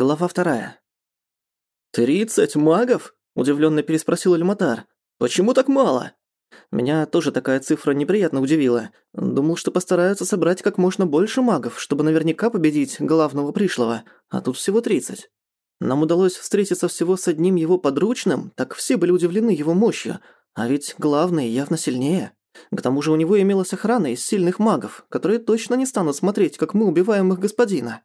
Глава вторая. «Тридцать магов?» – удивленно переспросил Эльматар. «Почему так мало?» Меня тоже такая цифра неприятно удивила. Думал, что постараются собрать как можно больше магов, чтобы наверняка победить главного пришлого, а тут всего тридцать. Нам удалось встретиться всего с одним его подручным, так все были удивлены его мощью, а ведь главный явно сильнее. К тому же у него имелась охрана из сильных магов, которые точно не станут смотреть, как мы убиваем их господина.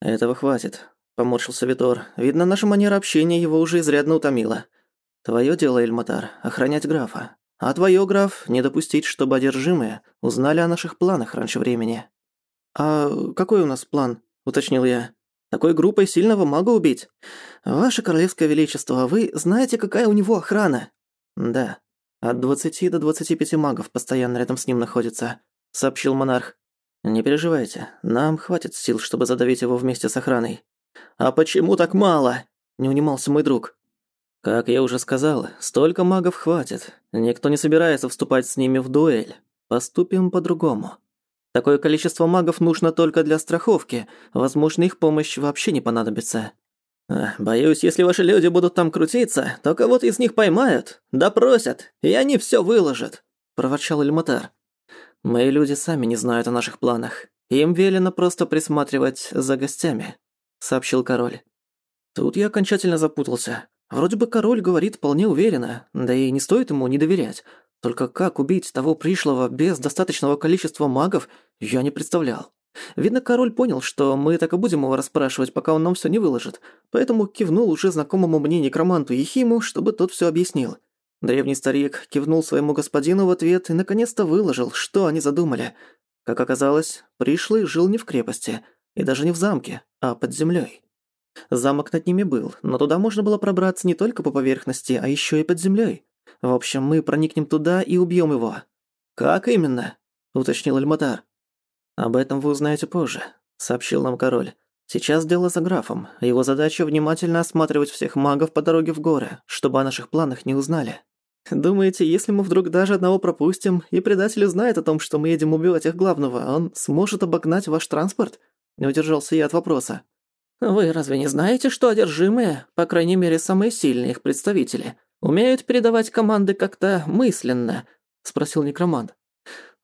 «Этого хватит», — поморщился Витор. «Видно, наша манера общения его уже изрядно утомила. Твоё дело, Эльматар, охранять графа. А твоё, граф, не допустить, чтобы одержимые узнали о наших планах раньше времени». «А какой у нас план?» — уточнил я. «Такой группой сильного мага убить? Ваше Королевское Величество, вы знаете, какая у него охрана?» «Да. От двадцати до двадцати пяти магов постоянно рядом с ним находится», — сообщил монарх. «Не переживайте, нам хватит сил, чтобы задавить его вместе с охраной». «А почему так мало?» – не унимался мой друг. «Как я уже сказал, столько магов хватит. Никто не собирается вступать с ними в дуэль. Поступим по-другому. Такое количество магов нужно только для страховки. Возможно, их помощь вообще не понадобится. Боюсь, если ваши люди будут там крутиться, то кого-то из них поймают, допросят, и они все выложат», – проворчал Эльматар. Мои люди сами не знают о наших планах. Им велено просто присматривать за гостями», — сообщил король. Тут я окончательно запутался. Вроде бы король говорит вполне уверенно, да и не стоит ему не доверять. Только как убить того пришлого без достаточного количества магов, я не представлял. Видно, король понял, что мы так и будем его расспрашивать, пока он нам всё не выложит, поэтому кивнул уже знакомому мне некроманту Ехиму, чтобы тот всё объяснил. Древний старик кивнул своему господину в ответ и наконец-то выложил, что они задумали. Как оказалось, пришлый жил не в крепости, и даже не в замке, а под землей. Замок над ними был, но туда можно было пробраться не только по поверхности, а еще и под землей. В общем, мы проникнем туда и убьем его. «Как именно?» – уточнил Эльматар. «Об этом вы узнаете позже», – сообщил нам король. «Сейчас дело за графом. Его задача – внимательно осматривать всех магов по дороге в горы, чтобы о наших планах не узнали». Думаете, если мы вдруг даже одного пропустим, и предатель узнает о том, что мы едем убивать их главного, он сможет обогнать ваш транспорт?» Не удержался я от вопроса. «Вы разве не знаете, что одержимые, по крайней мере, самые сильные их представители, умеют передавать команды как-то мысленно?» — спросил некромант.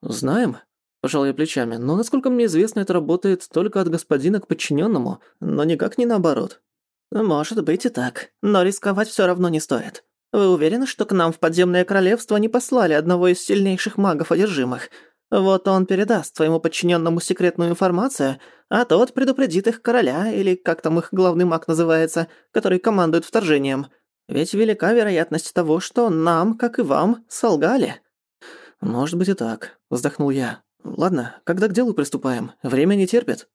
«Знаем», — пожал я плечами, «но, насколько мне известно, это работает только от господина к подчиненному, но никак не наоборот». «Может быть и так, но рисковать все равно не стоит. Вы уверены, что к нам в подземное королевство не послали одного из сильнейших магов одержимых? Вот он передаст своему подчиненному секретную информацию, а тот предупредит их короля, или как там их главный маг называется, который командует вторжением. Ведь велика вероятность того, что нам, как и вам, солгали». «Может быть и так», — вздохнул я. «Ладно, когда к делу приступаем? Время не терпит».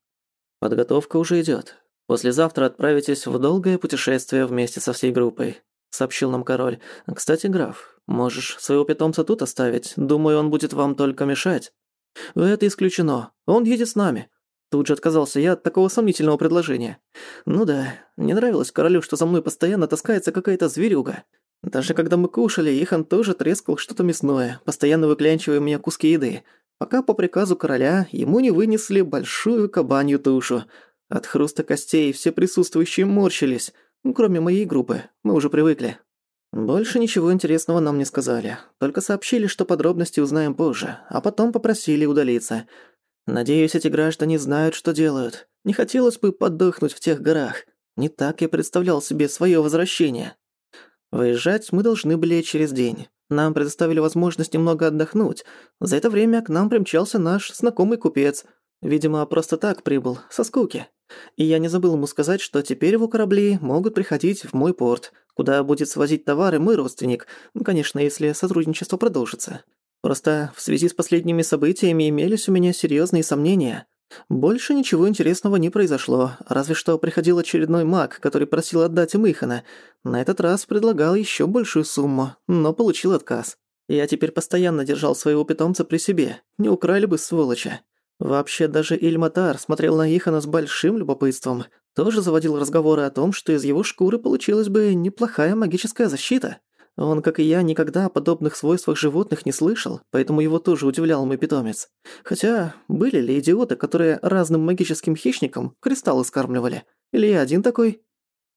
«Подготовка уже идёт. Послезавтра отправитесь в долгое путешествие вместе со всей группой сообщил нам король. «Кстати, граф, можешь своего питомца тут оставить. Думаю, он будет вам только мешать». «Это исключено. Он едет с нами». Тут же отказался я от такого сомнительного предложения. Ну да, не нравилось королю, что за мной постоянно таскается какая-то зверюга. Даже когда мы кушали, Ихан тоже трескал что-то мясное, постоянно выклянчивая у меня куски еды, пока по приказу короля ему не вынесли большую кабанью тушу. От хруста костей все присутствующие морщились, кроме моей группы, мы уже привыкли. Больше ничего интересного нам не сказали, только сообщили, что подробности узнаем позже, а потом попросили удалиться. Надеюсь, эти граждане знают, что делают. Не хотелось бы подохнуть в тех горах. Не так я представлял себе своё возвращение. Выезжать мы должны были через день. Нам предоставили возможность немного отдохнуть. За это время к нам примчался наш знакомый купец. Видимо, просто так прибыл, со скуки. И я не забыл ему сказать, что теперь его корабли могут приходить в мой порт, куда будет свозить товары мой родственник, ну, конечно, если сотрудничество продолжится. Просто в связи с последними событиями имелись у меня серьезные сомнения. Больше ничего интересного не произошло, разве что приходил очередной маг, который просил отдать им Ихана. На этот раз предлагал еще большую сумму, но получил отказ. Я теперь постоянно держал своего питомца при себе, не украли бы сволоча. Вообще, даже Ильматар смотрел на Ихана с большим любопытством. Тоже заводил разговоры о том, что из его шкуры получилась бы неплохая магическая защита. Он, как и я, никогда о подобных свойствах животных не слышал, поэтому его тоже удивлял мой питомец. Хотя, были ли идиоты, которые разным магическим хищникам кристаллы скармливали? Или я один такой?»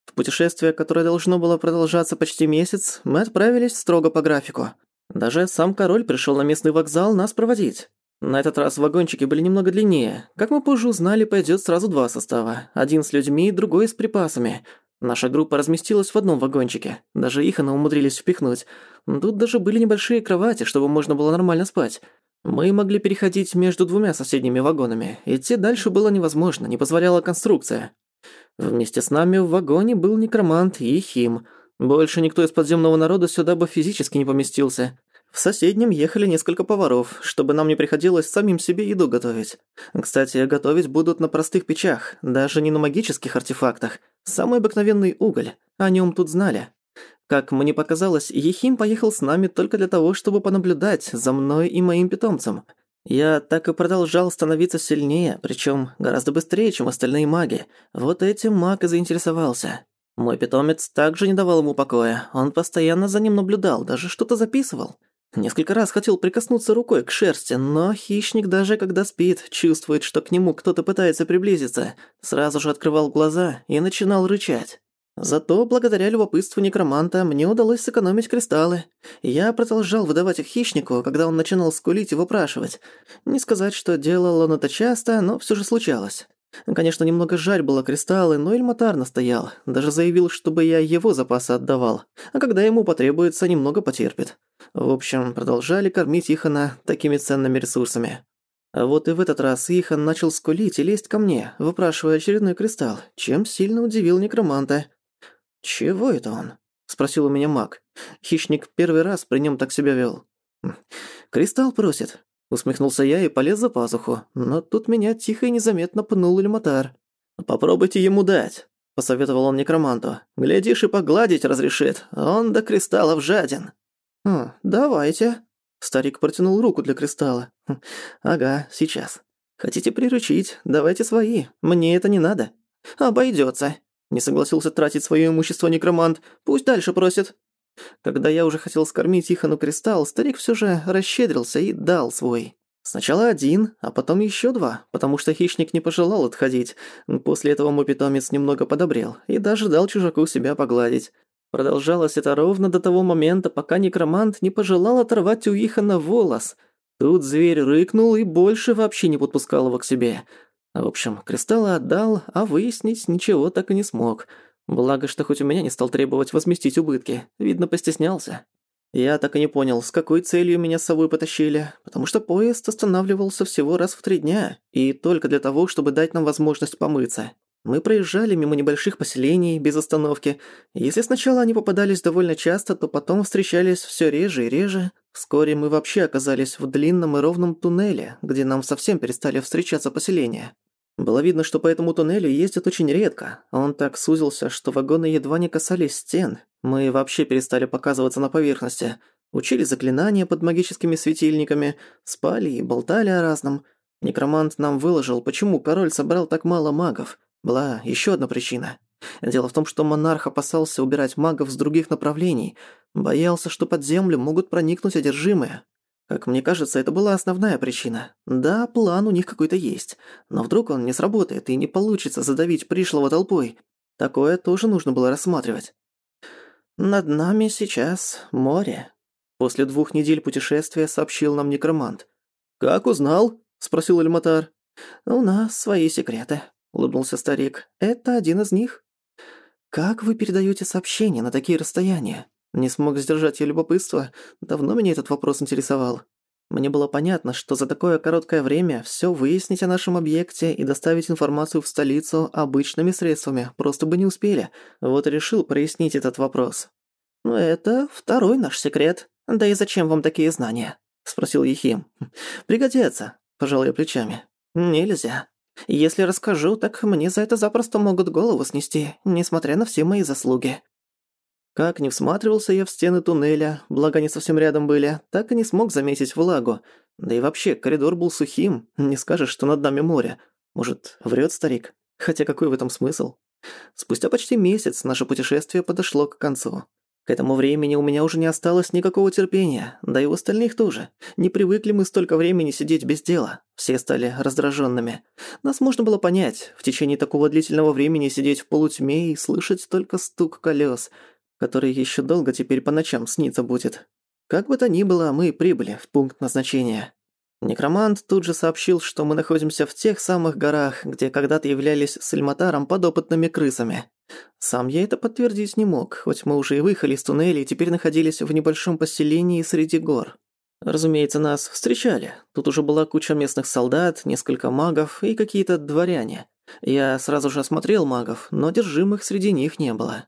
В путешествие, которое должно было продолжаться почти месяц, мы отправились строго по графику. Даже сам король пришел на местный вокзал нас проводить. На этот раз вагончики были немного длиннее. Как мы позже узнали, пойдет сразу два состава. Один с людьми, другой с припасами. Наша группа разместилась в одном вагончике. Даже их она умудрились впихнуть. Тут даже были небольшие кровати, чтобы можно было нормально спать. Мы могли переходить между двумя соседними вагонами. Идти дальше было невозможно, не позволяла конструкция. Вместе с нами в вагоне был некромант и хим. Больше никто из подземного народа сюда бы физически не поместился. В соседнем ехали несколько поваров, чтобы нам не приходилось самим себе еду готовить. Кстати, готовить будут на простых печах, даже не на магических артефактах. Самый обыкновенный уголь, о нем тут знали. Как мне показалось, Ехим поехал с нами только для того, чтобы понаблюдать за мной и моим питомцем. Я так и продолжал становиться сильнее, причем гораздо быстрее, чем остальные маги. Вот этим маг и заинтересовался. Мой питомец также не давал ему покоя. Он постоянно за ним наблюдал, даже что-то записывал. Несколько раз хотел прикоснуться рукой к шерсти, но хищник даже когда спит, чувствует, что к нему кто-то пытается приблизиться, сразу же открывал глаза и начинал рычать. Зато благодаря любопытству некроманта мне удалось сэкономить кристаллы. Я продолжал выдавать их хищнику, когда он начинал скулить и выпрашивать. Не сказать, что делал он это часто, но всё же случалось. Конечно, немного жаль было кристаллы, но Эльматар настоял. Даже заявил, чтобы я его запасы отдавал. А когда ему потребуется, немного потерпит. В общем, продолжали кормить Ихана такими ценными ресурсами. Вот и в этот раз Ихан начал скулить и лезть ко мне, выпрашивая очередной кристалл, чем сильно удивил некроманта. «Чего это он?» — спросил у меня маг. Хищник первый раз при нем так себя вел. «Хм, «Кристалл просит», — усмехнулся я и полез за пазуху, но тут меня тихо и незаметно пнул Эльматар. «Попробуйте ему дать», — посоветовал он некроманту. «Глядишь и погладить разрешит, он до кристаллов жаден». «А, давайте». Старик протянул руку для кристалла. «Хм, «Ага, сейчас. Хотите приручить? Давайте свои. Мне это не надо». «Обойдётся», не согласился тратить своё имущество некромант. Пусть дальше просит. Когда я уже хотел скормить Ихану кристалл, старик всё же расщедрился и дал свой. Сначала один, а потом ещё два, потому что хищник не пожелал отходить. После этого мой питомец немного подобрел и даже дал чужаку себя погладить. Продолжалось это ровно до того момента, пока некромант не пожелал оторвать у Ихана волос. Тут зверь рыкнул и больше вообще не подпускал его к себе. В общем, кристаллы отдал, а выяснить ничего так и не смог. Благо, что хоть у меня не стал требовать возместить убытки. Видно, постеснялся. Я так и не понял, с какой целью меня с собой потащили, потому что поезд останавливался всего раз в три дня, и только для того, чтобы дать нам возможность помыться. Мы проезжали мимо небольших поселений без остановки. Если сначала они попадались довольно часто, то потом встречались все реже и реже. Вскоре мы вообще оказались в длинном и ровном туннеле, где нам совсем перестали встречаться поселения. Было видно, что по этому туннелю ездят очень редко. Он так сузился, что вагоны едва не касались стен. Мы вообще перестали показываться на поверхности. Учили заклинания под магическими светильниками, спали и болтали о разном. Некромант нам выложил, почему король собрал так мало магов. Была еще одна причина. Дело в том, что монарх опасался убирать магов с других направлений, боялся, что под землю могут проникнуть одержимые. Как мне кажется, это была основная причина. Да, план у них какой-то есть, но вдруг он не сработает и не получится задавить пришлого толпой. Такое тоже нужно было рассматривать. Над нами сейчас море. После двух недель путешествия сообщил нам некромант. «Как узнал?» – спросил Эльматар. «У нас свои секреты», – улыбнулся старик. «Это один из них». «Как вы передаете сообщения на такие расстояния?» Не смог сдержать я любопытство. Давно меня этот вопрос интересовал. Мне было понятно, что за такое короткое время все выяснить о нашем объекте и доставить информацию в столицу обычными средствами просто бы не успели. Вот решил прояснить этот вопрос. «Ну, «Это второй наш секрет. Да и зачем вам такие знания?» – спросил Ехим. «Пригодятся», – пожал я плечами. «Нельзя. Если расскажу, так мне за это запросто могут голову снести, несмотря на все мои заслуги». Как не всматривался я в стены туннеля, благо они совсем рядом были, так и не смог заметить влагу. Да и вообще, коридор был сухим, не скажешь, что над нами море. Может, врет старик? Хотя какой в этом смысл? Спустя почти месяц наше путешествие подошло к концу. К этому времени у меня уже не осталось никакого терпения, да и у остальных тоже. Не привыкли мы столько времени сидеть без дела. Все стали раздраженными. Нас можно было понять. В течение такого длительного времени сидеть в полутьме и слышать только стук колес, который еще долго теперь по ночам снится будет. Как бы то ни было, мы прибыли в пункт назначения. Некромант тут же сообщил, что мы находимся в тех самых горах, где когда-то являлись с Эльматаром подопытными крысами. Сам я это подтвердить не мог, хоть мы уже и выехали из туннеля и теперь находились в небольшом поселении среди гор. Разумеется, нас встречали. Тут уже была куча местных солдат, несколько магов и какие-то дворяне. Я сразу же осмотрел магов, но держимых среди них не было.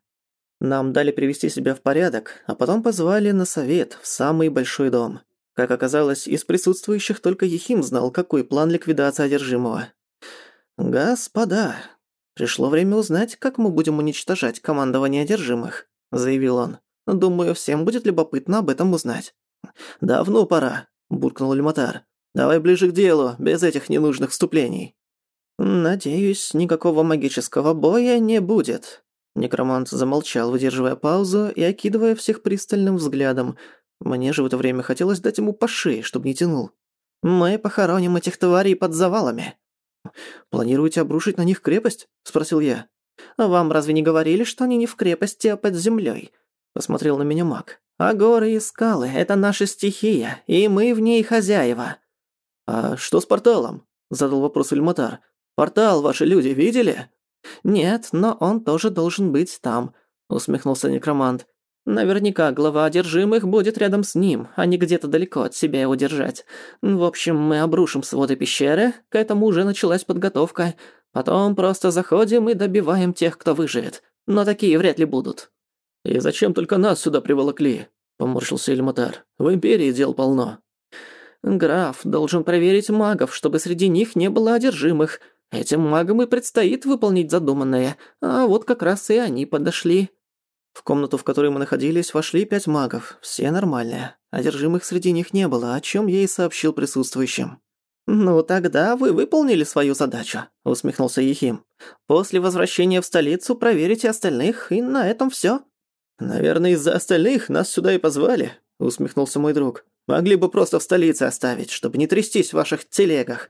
Нам дали привести себя в порядок, а потом позвали на совет в самый большой дом. Как оказалось, из присутствующих только Ехим знал, какой план ликвидации одержимого. «Господа, пришло время узнать, как мы будем уничтожать командование одержимых», — заявил он. «Думаю, всем будет любопытно об этом узнать». «Давно пора», — буркнул Эльматар. «Давай ближе к делу, без этих ненужных вступлений». «Надеюсь, никакого магического боя не будет». Некромант замолчал, выдерживая паузу и окидывая всех пристальным взглядом, мне же в это время хотелось дать ему по шее, чтобы не тянул. «Мы похороним этих тварей под завалами». «Планируете обрушить на них крепость?» – спросил я. «Вам разве не говорили, что они не в крепости, а под землей? Посмотрел на меня маг. «А горы и скалы – это наша стихия, и мы в ней хозяева». «А что с порталом?» – задал вопрос Ильматар. «Портал ваши люди видели?» «Нет, но он тоже должен быть там», – усмехнулся некромант. Наверняка глава одержимых будет рядом с ним, а не где-то далеко от себя его держать. В общем, мы обрушим своды пещеры, к этому уже началась подготовка. Потом просто заходим и добиваем тех, кто выживет. Но такие вряд ли будут. «И зачем только нас сюда приволокли?» – поморщился Эльматар. «В Империи дел полно». «Граф должен проверить магов, чтобы среди них не было одержимых. Этим магам и предстоит выполнить задуманное, а вот как раз и они подошли». В комнату, в которой мы находились, вошли пять магов, все нормальные. Одержимых среди них не было, о чем я и сообщил присутствующим. «Ну, тогда вы выполнили свою задачу», — усмехнулся Ехим. «После возвращения в столицу проверите остальных, и на этом все. «Наверное, из-за остальных нас сюда и позвали», — усмехнулся мой друг. «Могли бы просто в столице оставить, чтобы не трястись в ваших телегах».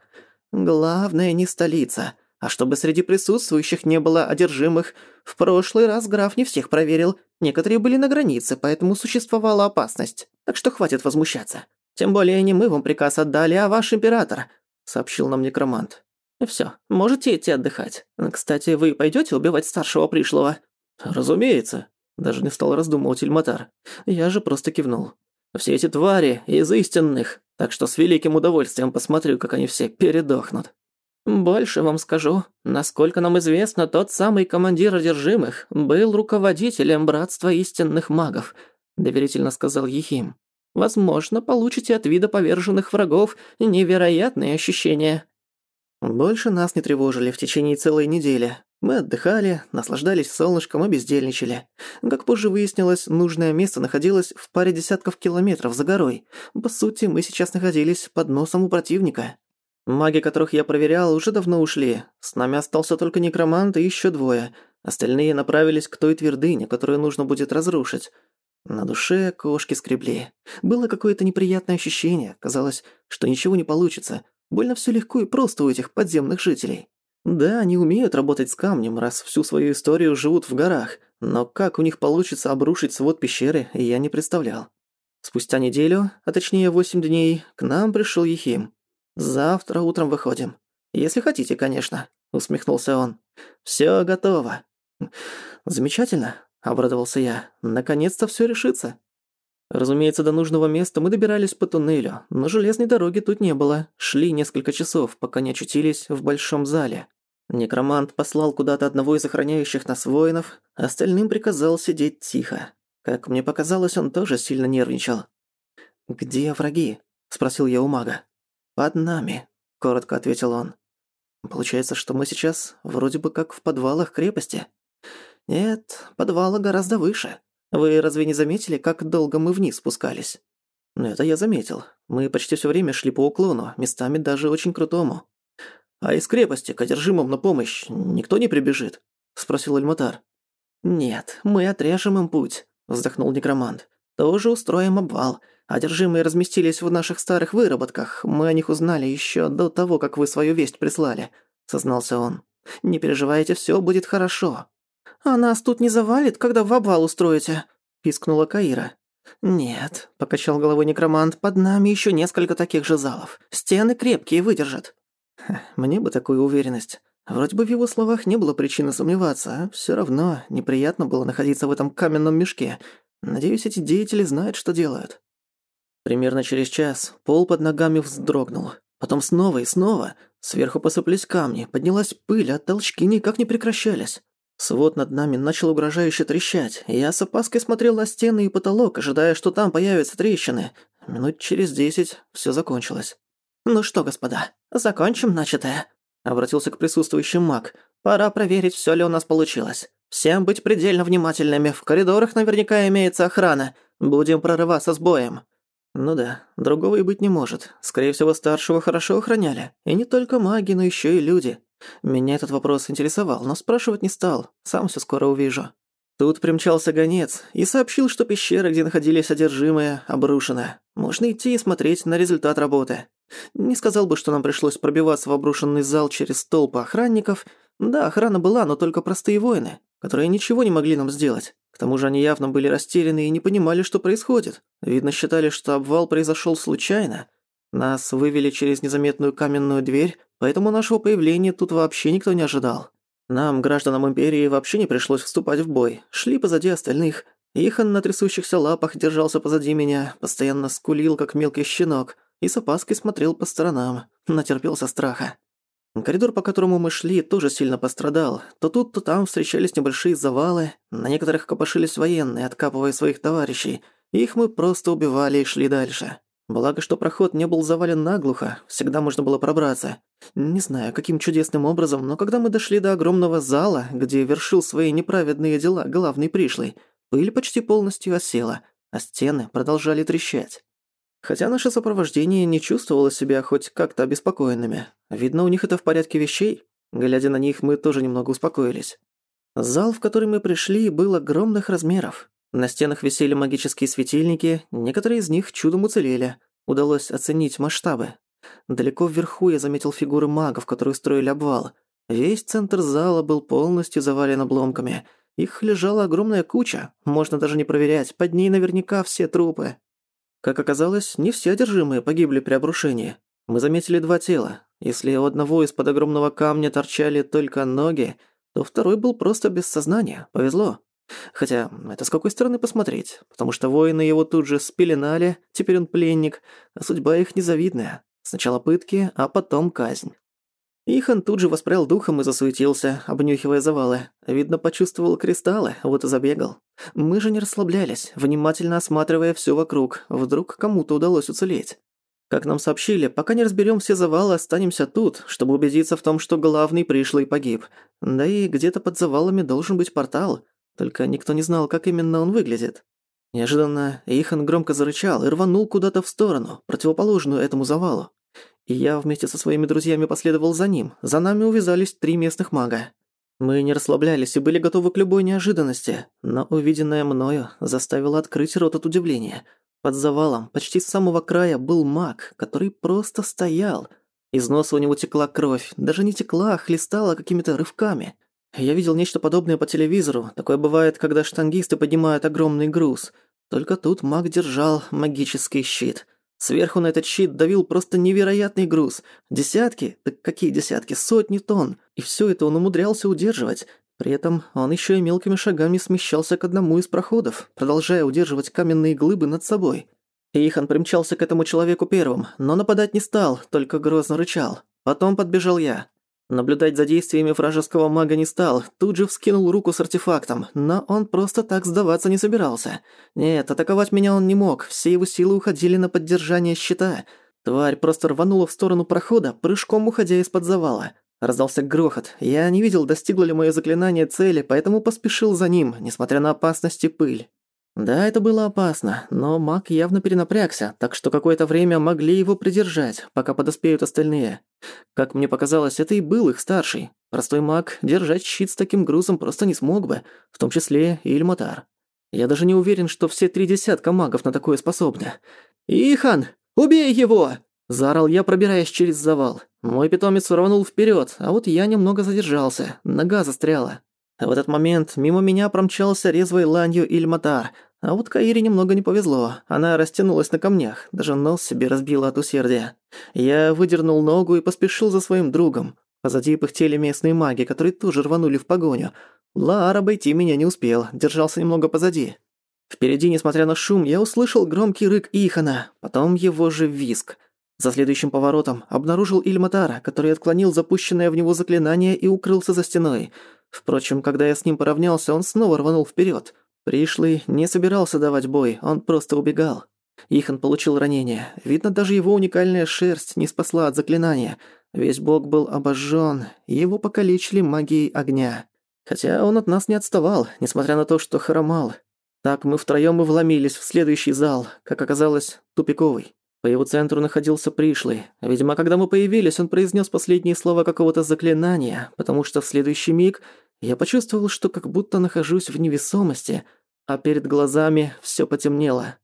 «Главное, не столица», а чтобы среди присутствующих не было одержимых, в прошлый раз граф не всех проверил. Некоторые были на границе, поэтому существовала опасность. Так что хватит возмущаться. Тем более не мы вам приказ отдали, а ваш император», — сообщил нам некромант. «Всё, можете идти отдыхать. Кстати, вы пойдёте убивать старшего пришлого?» «Разумеется», — даже не стал раздумывать Ильматар. Я же просто кивнул. «Все эти твари из истинных, так что с великим удовольствием посмотрю, как они все передохнут». «Больше вам скажу. Насколько нам известно, тот самый командир одержимых был руководителем Братства истинных магов», — доверительно сказал Ехим. «Возможно, получите от вида поверженных врагов невероятные ощущения». Больше нас не тревожили в течение целой недели. Мы отдыхали, наслаждались солнышком и бездельничали. Как позже выяснилось, нужное место находилось в паре десятков километров за горой. По сути, мы сейчас находились под носом у противника. Маги, которых я проверял, уже давно ушли. С нами остался только некромант и еще двое. Остальные направились к той твердыне, которую нужно будет разрушить. На душе кошки скребли. Было какое-то неприятное ощущение. Казалось, что ничего не получится. Больно все легко и просто у этих подземных жителей. Да, они умеют работать с камнем, раз всю свою историю живут в горах. Но как у них получится обрушить свод пещеры, я не представлял. Спустя неделю, а точнее восемь дней, к нам пришел Ехим. «Завтра утром выходим. Если хотите, конечно», — усмехнулся он. «Всё готово». «Замечательно», — обрадовался я. «Наконец-то всё решится». Разумеется, до нужного места мы добирались по туннелю, но железной дороги тут не было. Шли несколько часов, пока не очутились в большом зале. Некромант послал куда-то одного из охраняющих нас воинов, остальным приказал сидеть тихо. Как мне показалось, он тоже сильно нервничал. «Где враги?» – спросил я у мага. «Под нами», — коротко ответил он. «Получается, что мы сейчас вроде бы как в подвалах крепости?» «Нет, подвалы гораздо выше. Вы разве не заметили, как долго мы вниз спускались?» «Ну, это я заметил. Мы почти все время шли по уклону, местами даже очень крутому». «А из крепости к одержимым на помощь никто не прибежит?» — спросил Эльматар. «Нет, мы отрежем им путь», – вздохнул некромант. «Тоже устроим обвал. Одержимые разместились в наших старых выработках. Мы о них узнали еще до того, как вы свою весть прислали», – сознался он. «Не переживайте, все будет хорошо». «А нас тут не завалит, когда в обвал устроите?» – пискнула Каира. «Нет», – покачал головой некромант, – «под нами еще несколько таких же залов. Стены крепкие выдержат». Мне бы такую уверенность. Вроде бы в его словах не было причины сомневаться, а всё равно неприятно было находиться в этом каменном мешке. Надеюсь, эти деятели знают, что делают. Примерно через час пол под ногами вздрогнул. Потом снова и снова. Сверху посыпались камни, поднялась пыль, а толчки никак не прекращались. Свод над нами начал угрожающе трещать, и я с опаской смотрел на стены и потолок, ожидая, что там появятся трещины. Минут через десять всё закончилось. «Ну что, господа, закончим начатое?» Обратился к присутствующим маг. «Пора проверить, всё ли у нас получилось. Всем быть предельно внимательными. В коридорах наверняка имеется охрана. Будем прорываться с боем». Ну да, другого и быть не может. Скорее всего, старшего хорошо охраняли. И не только маги, но ещё и люди. Меня этот вопрос интересовал, но спрашивать не стал. Сам всё скоро увижу. Тут примчался гонец и сообщил, что пещера, где находились одержимые, обрушена. Можно идти и смотреть на результат работы. Не сказал бы, что нам пришлось пробиваться в обрушенный зал через толпы охранников. Да, охрана была, но только простые воины, которые ничего не могли нам сделать. К тому же они явно были растеряны и не понимали, что происходит. Видно, считали, что обвал произошел случайно. Нас вывели через незаметную каменную дверь, поэтому нашего появления тут вообще никто не ожидал. Нам, гражданам Империи, вообще не пришлось вступать в бой. Шли позади остальных. Ихан на трясущихся лапах держался позади меня, постоянно скулил, как мелкий щенок и с опаской смотрел по сторонам, натерпелся страха. Коридор, по которому мы шли, тоже сильно пострадал. То тут, то там встречались небольшие завалы, на некоторых копошились военные, откапывая своих товарищей. Их мы просто убивали и шли дальше. Благо, что проход не был завален наглухо, всегда можно было пробраться. Не знаю, каким чудесным образом, но когда мы дошли до огромного зала, где вершил свои неправедные дела главный пришлый, пыль почти полностью осела, а стены продолжали трещать. Хотя наше сопровождение не чувствовало себя хоть как-то обеспокоенными. Видно, у них это в порядке вещей. Глядя на них, мы тоже немного успокоились. Зал, в который мы пришли, был огромных размеров. На стенах висели магические светильники, некоторые из них чудом уцелели. Удалось оценить масштабы. Далеко вверху я заметил фигуры магов, которые строили обвал. Весь центр зала был полностью завален обломками. Их лежала огромная куча, можно даже не проверять, под ней наверняка все трупы. Как оказалось, не все одержимые погибли при обрушении. Мы заметили два тела. Если у одного из-под огромного камня торчали только ноги, то второй был просто без сознания. Повезло. Хотя, это с какой стороны посмотреть, потому что воины его тут же спеленали, теперь он пленник, а судьба их незавидная. Сначала пытки, а потом казнь. Ихан тут же воспрял духом и засуетился, обнюхивая завалы. Видно, почувствовал кристаллы, вот и забегал. Мы же не расслаблялись, внимательно осматривая всё вокруг. Вдруг кому-то удалось уцелеть. Как нам сообщили, пока не разберём все завалы, останемся тут, чтобы убедиться в том, что главный пришлый погиб. Да и где-то под завалами должен быть портал. Только никто не знал, как именно он выглядит. Неожиданно Ихан громко зарычал и рванул куда-то в сторону, противоположную этому завалу. И я вместе со своими друзьями последовал за ним. За нами увязались три местных мага. Мы не расслаблялись и были готовы к любой неожиданности, но увиденное мною заставило открыть рот от удивления. Под завалом, почти с самого края, был маг, который просто стоял. Из носа у него текла кровь, даже не текла, а хлестала какими-то рывками. Я видел нечто подобное по телевизору. Такое бывает, когда штангисты поднимают огромный груз. Только тут маг держал магический щит — Сверху на этот щит давил просто невероятный груз. Десятки, так какие десятки, сотни тонн. И все это он умудрялся удерживать. При этом он еще и мелкими шагами смещался к одному из проходов, продолжая удерживать каменные глыбы над собой. Ихан примчался к этому человеку первым, но нападать не стал, только грозно рычал. Потом подбежал я. Наблюдать за действиями вражеского мага не стал, тут же вскинул руку с артефактом, но он просто так сдаваться не собирался. Нет, атаковать меня он не мог, все его силы уходили на поддержание щита. Тварь просто рванула в сторону прохода, прыжком уходя из-под завала. Раздался грохот. Я не видел, достигло ли моё заклинание цели, поэтому поспешил за ним, несмотря на опасность и пыль. Да, это было опасно, но маг явно перенапрягся, так что какое-то время могли его придержать, пока подоспеют остальные. Как мне показалось, это и был их старший. Простой маг держать щит с таким грузом просто не смог бы, в том числе и Ильматар. Я даже не уверен, что все три десятка магов на такое способны. «Ихан, убей его!» – заорал я, пробираясь через завал. Мой питомец рванул вперед, а вот я немного задержался, нога застряла. В этот момент мимо меня промчался резвой ланью Ильматар, а вот Каире немного не повезло. Она растянулась на камнях, даже нос себе разбила от усердия. Я выдернул ногу и поспешил за своим другом. Позади пыхтели местные маги, которые тоже рванули в погоню. Лаар обойти меня не успел, держался немного позади. Впереди, несмотря на шум, я услышал громкий рык Ихана, потом его же визг. За следующим поворотом обнаружил Ильматара, который отклонил запущенное в него заклинание и укрылся за стеной. Впрочем, когда я с ним поравнялся, он снова рванул вперед. Пришлый не собирался давать бой, он просто убегал. Ихан получил ранение. Видно, даже его уникальная шерсть не спасла от заклинания. Весь бок был обожжен, его покалечили магией огня. Хотя он от нас не отставал, несмотря на то, что хромал. Так мы втроём и вломились в следующий зал, как оказалось, тупиковый. По его центру находился пришлый. Видимо, когда мы появились, он произнес последние слова какого-то заклинания, потому что в следующий миг я почувствовал, что как будто нахожусь в невесомости, а перед глазами все потемнело.